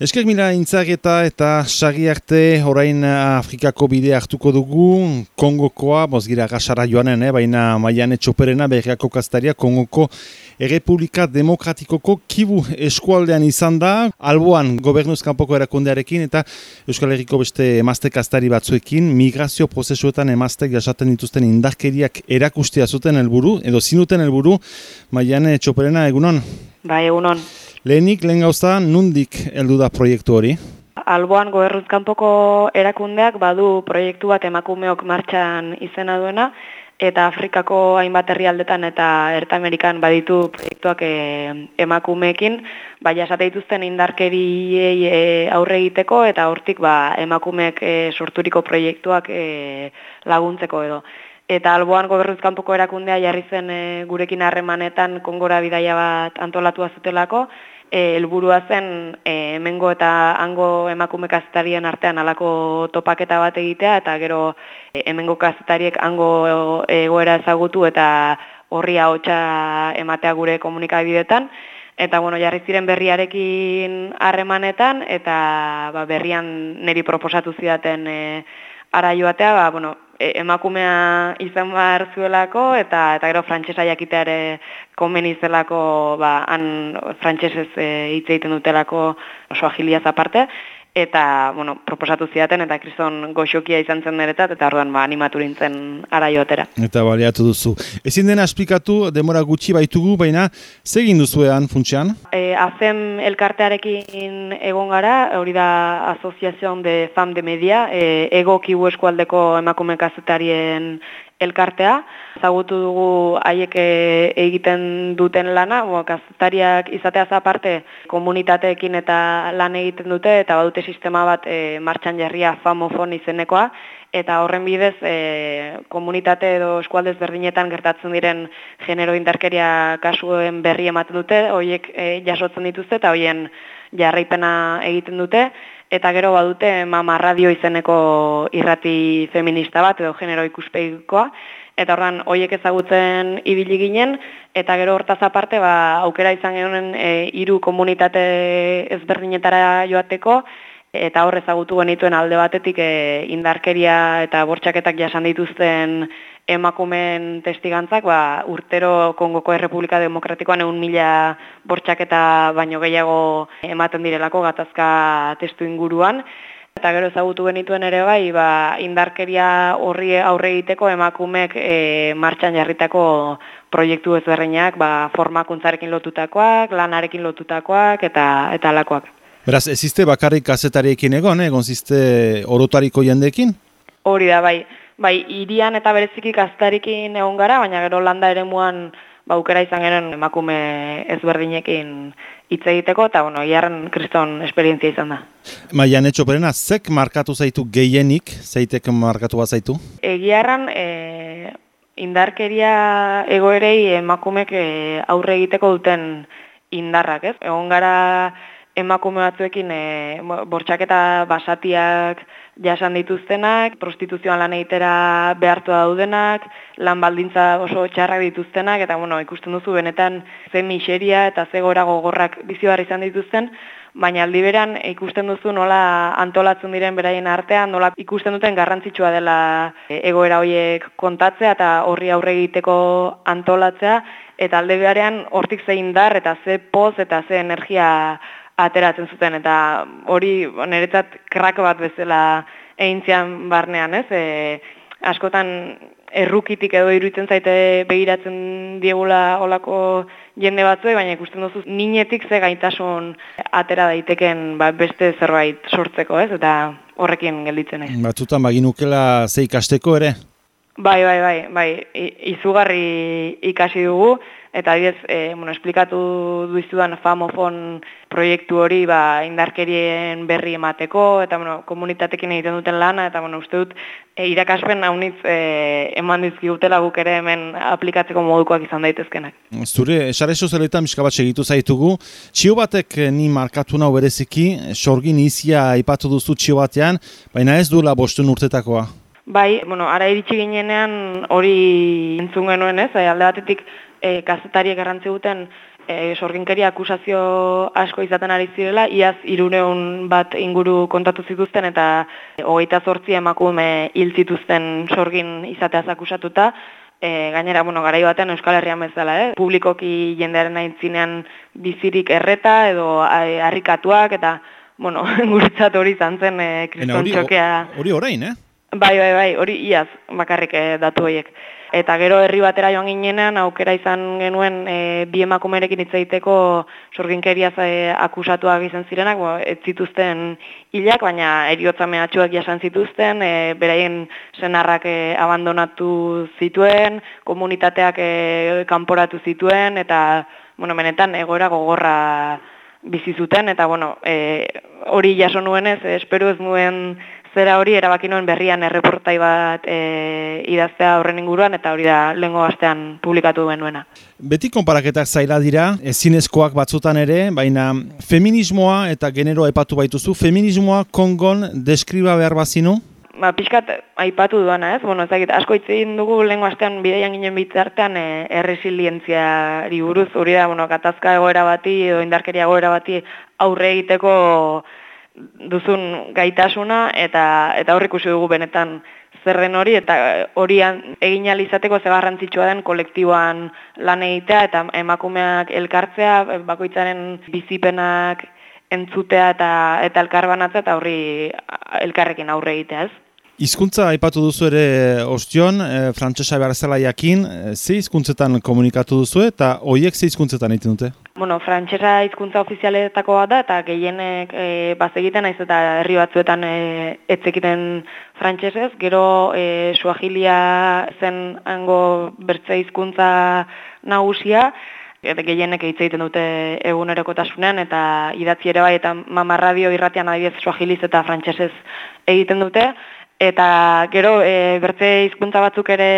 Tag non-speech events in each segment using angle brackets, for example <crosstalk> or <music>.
Esker mila intzageta eta sagi arte orain Afrikako bidea hartuko dugu, Kongokoa, bozgira gasara joanen, eh? baina maian etxoperena berriako kastaria, Kongoko Errepublika Demokratikoko kibu eskualdean izan da, alboan gobernuz kanpoko erakundearekin eta Euskal Herriko beste emazte kastari batzuekin, migrazio prozesuetan emaztek jasaten dituzten indarkeriak erakustea zuten helburu edo zinuten helburu, maian etxoperena egunon? Bai, egunon. Lehenik, lehen gauza, nundik heldu da proiektu hori? Alboan goberruzkanpoko erakundeak badu proiektu bat emakumeok martxan izena duena, eta Afrikako hainbat herrialdetan eta Erta Amerikan baditu proiektuak e, emakumeekin, bai jasate dituzten indarkeriei e, aurre egiteko eta hortik ba, emakumeek e, sorturiko proiektuak e, laguntzeko edo. Eta alboan goberruzkanpoko erakundea jarri zen e, gurekin harremanetan kongora bidaia bat antolatua zutelako, helburua zen e, hemengo eta hango emakume kazetarien artean alako topaketa bat egitea eta gero e, hemengo kazetariek hango egoera ezagutu eta horri hotxa ematea gure komunikabidetan eta bueno jarri ziren berriarekin harremanetan eta ba, berrian neri proposatu zidaten e, ara joatea ba, bueno, E, emakumea izan behar zuelako eta eta gero frantsesa jakitea ere komeni zelako ba han frantsesez e, hitz egiten dutelako oso agiliaz aparte eta, bueno, proposatu ziaten, eta kriston goxokia izan zen neretat, eta orduan ba, animatu nintzen ara joatera. Eta baliatu duzu. Ezin dena esplikatu, demora gutxi baitugu, baina zegin duzuean funtsean? E, azem elkartearekin egon gara, hori da Asoziazion de Fam de Media, e, ego kibu eskualdeko emakume kazetarien elkartea. Zagutu dugu haiek e, egiten duten lana, bo, kazetariak izatea aparte komunitateekin eta lan egiten dute, eta badute sistema bat e, martxan jarria famofon izenekoa, eta horren bidez e, komunitate edo eskualdez berdinetan gertatzen diren genero indarkeria kasuen berri ematen dute, horiek e, jasotzen dituzte eta hoien jarraipena egiten dute, eta gero badute mama radio izeneko irrati feminista bat edo genero ikuspegikoa eta horran hoiek ezagutzen ibili ginen eta gero hortaz aparte ba aukera izan genuen e, hiru komunitate ezberdinetara joateko eta hor ezagutu genituen alde batetik e, indarkeria eta bortxaketak jasan dituzten emakumen testigantzak, ba, urtero Kongoko Errepublika Demokratikoan egun mila bortxaketa baino gehiago ematen direlako gatazka testu inguruan. Eta gero ezagutu genituen ere bai, ba, indarkeria horri aurre egiteko emakumek e, martxan jarritako proiektu ezberreinak, ba, formakuntzarekin lotutakoak, lanarekin lotutakoak eta eta alakoak. Beraz, eziste bakarrik kazetariekin egon, egon ziste orotariko jendekin? Hori da, bai bai, irian eta bereziki gaztarikin egon gara, baina gero landa ere muan baukera izan genuen emakume ezberdinekin hitz egiteko, eta bueno, iarren kriston esperientzia izan da. Maian etxo perena, zek markatu zaitu gehienik, zeitek markatu bat zaitu? Egiarran, e, indarkeria egoerei emakumek e, aurre egiteko duten indarrak, ez? Egon gara emakume batzuekin e, bortxaketa basatiak, jasan dituztenak, prostituzioan lan egitera behartu daudenak, lan baldintza oso txarrak dituztenak, eta bueno, ikusten duzu benetan ze miseria eta ze gora gogorrak bizi izan dituzten, baina aldi beran ikusten duzu nola antolatzen diren beraien artean, nola ikusten duten garrantzitsua dela egoera horiek kontatzea eta horri aurre egiteko antolatzea, eta alde berean hortik zein dar eta ze poz eta ze energia ateratzen zuten eta hori niretzat krak bat bezala egintzean barnean, ez? E, askotan errukitik edo iruditzen zaite begiratzen diegula olako jende batzuek, baina ikusten duzu ninetik ze gaitasun atera daiteken ba, beste zerbait sortzeko, ez? Eta horrekin gelditzen ez. Batzutan baginukela ze ikasteko ere? Bai, bai, bai, bai, izugarri ikasi dugu, eta adibidez, e, bueno, esplikatu duizudan famofon proiektu hori ba, indarkerien berri emateko, eta bueno, komunitatekin egiten duten lana, eta bueno, uste dut, e, irakaspen haunitz e, eman dizkigutela guk ere hemen aplikatzeko modukoak izan daitezkenak. Zure, esare sozialetan miskabat segitu zaitugu, txio batek ni markatu nahu bereziki, sorgin izia ipatu duzu txio batean, baina ez duela bostun urtetakoa. Bai, bueno, ara iritsi ginenean hori entzun genuen ez, alde batetik e, kazetariek garrantzi duten e, sorginkeria akusazio asko izaten ari zirela, iaz iruneun bat inguru kontatu zituzten eta hogeita zortzi emakume hil zituzten sorgin izateaz akusatuta, E, gainera, bueno, garai batean Euskal Herrian bezala, eh? publikoki jendearen aintzinean bizirik erreta edo harrikatuak eta, bueno, <laughs> guretzat hori zantzen e, kriston txokea. Hori orain, eh? Bai, bai, bai, hori iaz bakarrik e, datu horiek. Eta gero herri batera joan ginenean aukera izan genuen e, bi emakumerekin hitz sorginkeriaz e, akusatuak izan zirenak, bo, ez zituzten hilak, baina eriotza mehatxuak jasan zituzten, e, beraien senarrak e, abandonatu zituen, komunitateak e, kanporatu zituen, eta bueno, benetan egoera gogorra bizi zuten, eta bueno, e, hori jaso nuenez, espero ez nuen zera hori erabaki nuen berrian erreportai bat e, idaztea horren inguruan eta hori da lehengo astean publikatu duen. Beti konparaketak zaila dira, ezinezkoak batzutan ere, baina feminismoa eta genero epatu baituzu, feminismoa kongon deskriba behar bazinu? Ba, pixkat aipatu duana ez, bueno, ezagit, asko itzegin dugu lehenko astean bideian ginen bitartean e, erresilientziari buruz, hori da, bueno, katazka egoera bati edo indarkeria egoera bati aurre egiteko duzun gaitasuna eta eta hor ikusi dugu benetan zerren hori eta horian egin izateko ze garrantzitsua den kolektiboan lan egitea eta emakumeak elkartzea bakoitzaren bizipenak entzutea eta eta elkarbanatzea eta horri elkarrekin aurre egitea, ez? Hizkuntza aipatu duzu ere ostion, e, frantsesa behar zela jakin, e, ze hizkuntzetan komunikatu duzu eta hoiek ze hizkuntzetan egiten dute? Bueno, frantsesa hizkuntza ofizialetako bat da eta gehienek e, bazegiten naiz eta herri batzuetan e, etzekiten frantsesez, gero e, suahilia zen hango bertze hizkuntza nagusia, eta gehienek hitz egiten dute egunerokotasunean eta idatzi ere bai eta mama radio irratian adibidez suahiliz eta frantsesez egiten dute. Eta gero e, bertze hizkuntza batzuk ere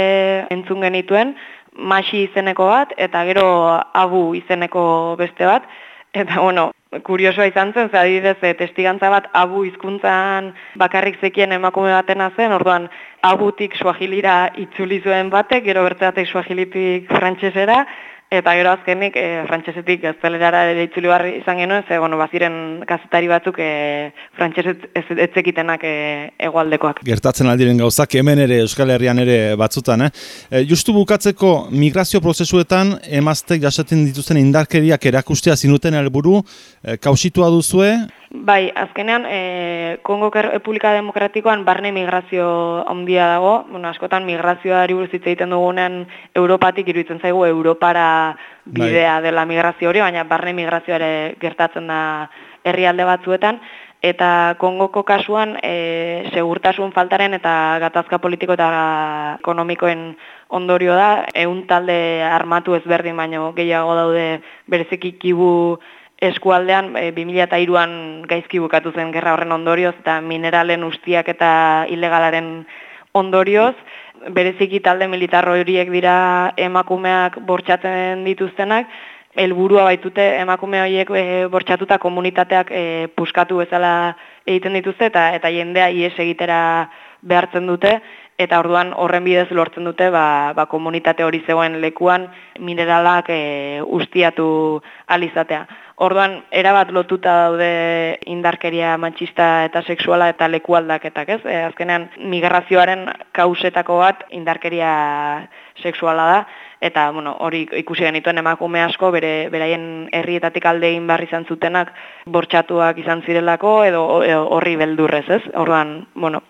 entzun genituen, masi izeneko bat, eta gero abu izeneko beste bat. Eta, bueno, kuriosoa izan zen, ze adibidez, e, testigantza bat abu hizkuntzan bakarrik zekien emakume batena zen, orduan abutik suahilira itzuli zuen batek, gero bertze batek suahilitik frantsesera, Eta gero azkenik, e, frantxesetik gaztelerara ere itzuli barri izan genuen, ze, bueno, baziren kazetari batzuk e, frantxeset etzekitenak e, egualdekoak. Gertatzen aldiren gauzak, hemen ere, Euskal Herrian ere batzutan, eh? Justu bukatzeko, migrazio prozesuetan, emaztek jasaten dituzten indarkeriak erakustea zinuten helburu, e, kausitua duzue, Bai, azkenean, e, Kongo Republika Demokratikoan barne migrazio handia dago, bueno, askotan migrazioari buruz hitz egiten dugunean Europatik iruditzen zaigu Europara bidea bai. dela migrazio hori, baina barne migrazio ere gertatzen da herrialde batzuetan, eta Kongoko kasuan e, segurtasun faltaren eta gatazka politiko eta ekonomikoen ondorio da, egun talde armatu ezberdin, baino gehiago daude berezeki kibu eskualdean e, 2003an gaizki bukatu zen gerra horren ondorioz eta mineralen ustiak eta ilegalaren ondorioz bereziki talde militar horiek dira emakumeak bortxatzen dituztenak helburua baitute emakume horiek e, bortxatuta komunitateak e, puskatu bezala egiten dituzte eta eta jendea ies egitera behartzen dute eta orduan horren bidez lortzen dute ba, ba komunitate hori zegoen lekuan mineralak e, ustiatu alizatea. Orduan, erabat lotuta daude indarkeria matxista eta sexuala eta leku aldaketak, ez? E, azkenean, migrazioaren kausetako bat indarkeria sexuala da, eta bueno, hori ikusi genituen emakume asko, bere beraien herrietatik alde egin barri izan zutenak, bortxatuak izan zirelako, edo horri beldurrez, ez? Orduan, bueno,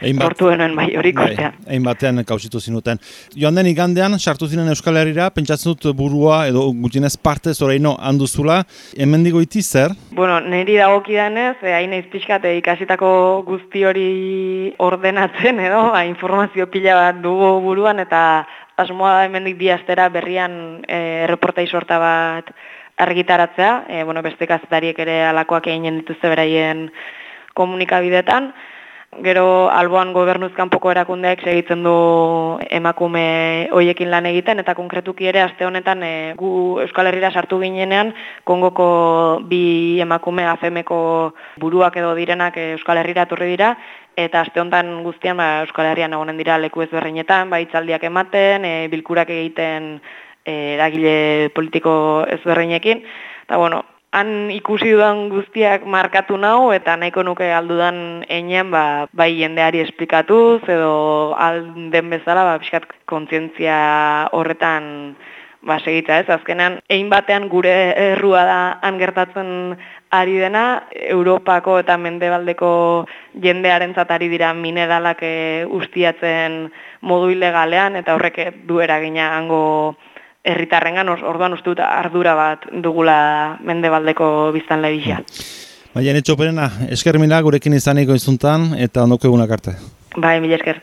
Sortu denuen bai hori bai, kostean. Egin batean kausitu zinuten. Joan den igandean, sartu zinen Euskal Herriera, pentsatzen dut burua edo gutienez parte zoreino handuzula. Hemen digo iti zer? Bueno, niri dagokidanez, eh, hain eiz pixkate ikasitako guzti hori ordenatzen edo, ba, informazio pila bat dugu buruan eta asmoa da hemendik bi astera berrian e, reportai sorta bat argitaratzea. E, bueno, beste kazetariek ere alakoak egin dituzte beraien komunikabidetan. Gero alboan gobernuzkan poko erakundeek segitzen du emakume hoiekin lan egiten eta konkretuki ere aste honetan e, gu Euskal Herrira sartu ginenean Kongoko bi emakume afemeko buruak edo direnak e, Euskal Herrira turri dira eta aste honetan guztian ba, Euskal Herrian egonen dira leku ezberdinetan, ba hitzaldiak ematen, e, bilkurak egiten eragile politiko ezberreinekin. Eta, bueno, han ikusi dudan guztiak markatu nau eta nahiko nuke aldudan einean ba, bai jendeari esplikatuz edo alden bezala ba, pixkat kontzientzia horretan ba, segitza ez. Azkenean, egin batean gure errua da han gertatzen ari dena, Europako eta Mendebaldeko jendearen zatari dira mineralak e, ustiatzen modu ilegalean eta horrek du eragina hango herritarrengan orduan uste dut ardura bat dugula mendebaldeko biztan lebisa. Baina etxoperena, esker mila gurekin izaniko izuntan eta ondoko egunak arte. Bai, mila esker.